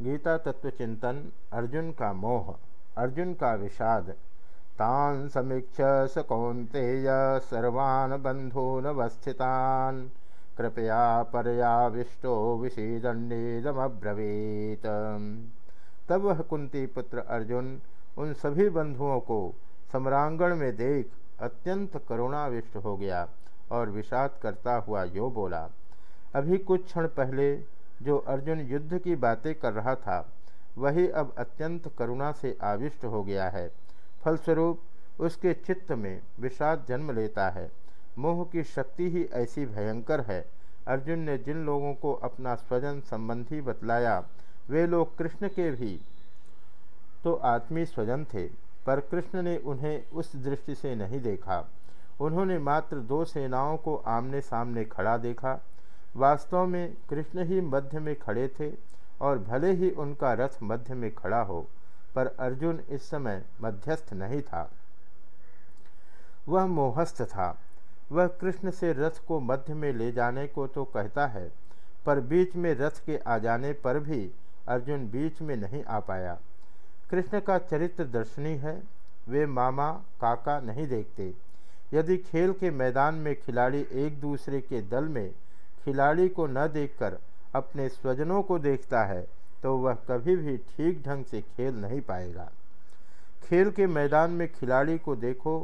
गीता तत्व चिंतन, अर्जुन का मोह, अर्जुन का विषाद। तान समीक्ष स कौंतेय सर्वान् बंधूनवस्थितान कृपया परयाविष्टो विषीदंडेदमब्रवीत तब वह कुंती पुत्र अर्जुन उन सभी बंधुओं को सम्रांगण में देख अत्यंत करुणाविष्ट हो गया और विषाद करता हुआ यो बोला, अभी कुछ क्षण पहले जो अर्जुन युद्ध की बातें कर रहा था, वही अब अत्यंत करुणा से आविष्ट हो गया है। फलस्वरूप, उसके चित्त में विषाद जन्म लेता है। मोह की शक्ति ही ऐसी भयंकर है। अर्जुन ने जिन लोगों को अपना स्वजन संबंधी बतलाया, वे लोग कृष्ण के भी तो आत्मी स्वजन थे, पर कृष्ण ने उन्हें उस दृष्टि से नहीं देखा। उन्होंने मात्र दो सेनाओं को आमने सामने खड़ा देखा। वास्तव में कृष्ण ही मध्य में खड़े थे और भले ही उनका रथ मध्य में खड़ा हो, पर अर्जुन इस समय मध्यस्थ नहीं था। वह मोहस्थ था। वह कृष्ण से रथ को मध्य में ले जाने को तो कहता है, पर बीच में रथ के आ जाने पर भी अर्जुन बीच में नहीं आ पाया। कृष्ण का चरित्र दर्शनी है, वे मामा, काका नहीं देखते। यदि खेल के मैदान में खिलाड़ी एक दूसरे के दल में खिलाड़ी को न देखकर अपने स्वजनों को देखता है तो वह कभी भी ठीक ढंग से खेल नहीं पाएगा। खेल के मैदान में खिलाड़ी को देखो,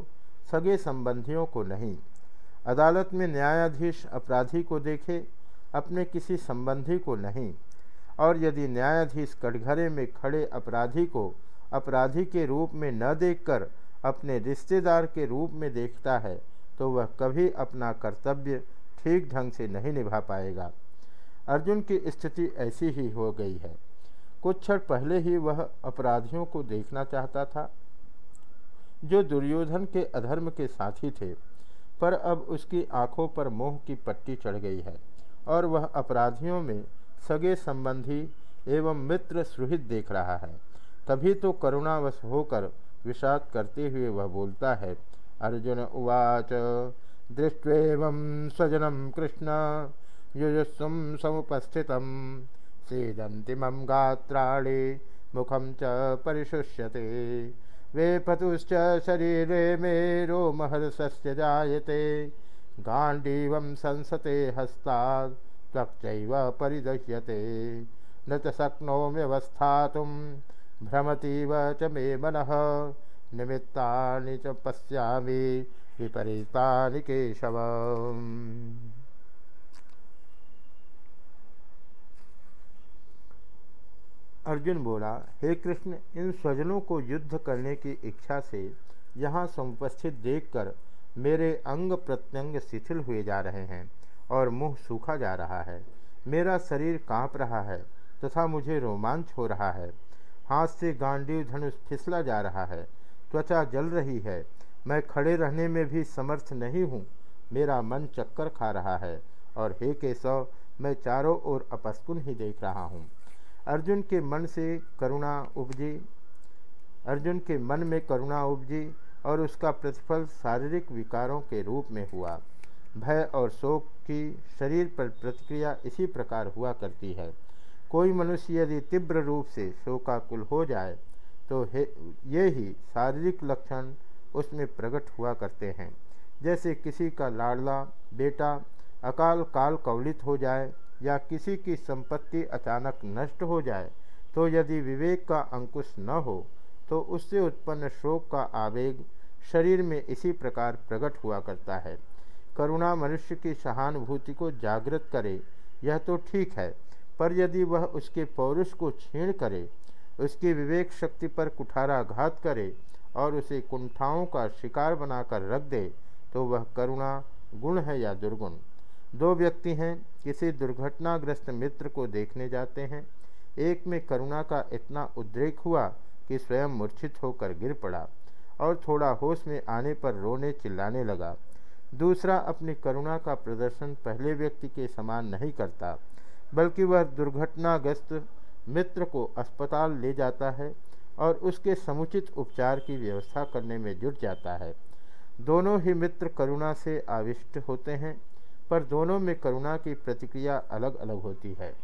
सगे संबंधियों को नहीं। अदालत में न्यायाधीश अपराधी को देखे, अपने किसी संबंधी को नहीं। और यदि न्यायाधीश कटघरे में खड़े अपराधी को अपराधी के रूप में न देखकर अपने रिश्तेदार के रूप में देखता है तो वह कभी अपना कर्तव्य ठीक ढंग से नहीं निभा पाएगा। अर्जुन की स्थिति ऐसी ही हो गई है। कुछ क्षण पहले ही वह अपराधियों को देखना चाहता था, जो दुर्योधन के अधर्म के साथी थे, पर अब उसकी आँखों पर मोह की पट्टी चढ़ गई है और वह अपराधियों में सगे संबंधी एवं मित्र सुहित देख रहा है। तभी तो करुणावश होकर विषाद करते हुए वह बोलता है, अर्जुन उवाच दृष्ट्वेव स्वजनम कृष्ण युजुस्व समुपस्थित। सीदंतिम गात्राणि मुखम च परिशुष्यते। वे पतुश्च शरीरे मे रोमहर्षस्य जायते। गांडीव संसते हस्ता त्वक्चैव परिदह्यते। न च भ्रमतीव च मे मनः, निमित्तानि च पश्यामि विपरीतानि केशव अर्जुन बोला, हे कृष्ण, इन स्वजनों को युद्ध करने की इच्छा से यहाँ समुपस्थित देखकर मेरे अंग प्रत्यंग शिथिल हुए जा रहे हैं और मुँह सूखा जा रहा है। मेरा शरीर काँप रहा है तथा मुझे रोमांच हो रहा है। हाथ से गांडीव धनुष फिसला जा रहा है। त्वचा जल रही है। मैं खड़े रहने में भी समर्थ नहीं हूँ। मेरा मन चक्कर खा रहा है और हे केशव, मैं चारों ओर अपस्कुन ही देख रहा हूँ। अर्जुन के मन से करुणा उपजी, अर्जुन के मन में करुणा उपजी और उसका प्रतिफल शारीरिक विकारों के रूप में हुआ। भय और शोक की शरीर पर प्रतिक्रिया इसी प्रकार हुआ करती है। कोई मनुष्य यदि तीव्र रूप से शोकाकुल हो जाए तो ये ही शारीरिक लक्षण उसमें प्रकट हुआ करते हैं। जैसे किसी का लाडला बेटा अकाल काल कवलित हो जाए या किसी की संपत्ति अचानक नष्ट हो जाए तो यदि विवेक का अंकुश न हो तो उससे उत्पन्न शोक का आवेग शरीर में इसी प्रकार प्रकट हुआ करता है। करुणा मनुष्य की सहानुभूति को जागृत करे, यह तो ठीक है, पर यदि वह उसके पौरुष को छीण करे, उसकी विवेक शक्ति पर कुठाराघात करे और उसे कुंठाओं का शिकार बनाकर रख दे तो वह करुणा, गुण है या दुर्गुण। दो व्यक्ति हैं, किसी दुर्घटनाग्रस्त मित्र को देखने जाते हैं। एक में करुणा का इतना उद्रेक हुआ कि स्वयं मूर्छित होकर गिर पड़ा और थोड़ा होश में आने पर रोने चिल्लाने लगा। दूसरा अपनी करुणा का प्रदर्शन पहले व्यक्ति के समान नहीं करता, बल्कि वह दुर्घटनाग्रस्त मित्र को अस्पताल ले जाता है और उसके समुचित उपचार की व्यवस्था करने में जुट जाता है। दोनों ही मित्र करुणा से आविष्ट होते हैं, पर दोनों में करुणा की प्रतिक्रिया अलग अलग होती है।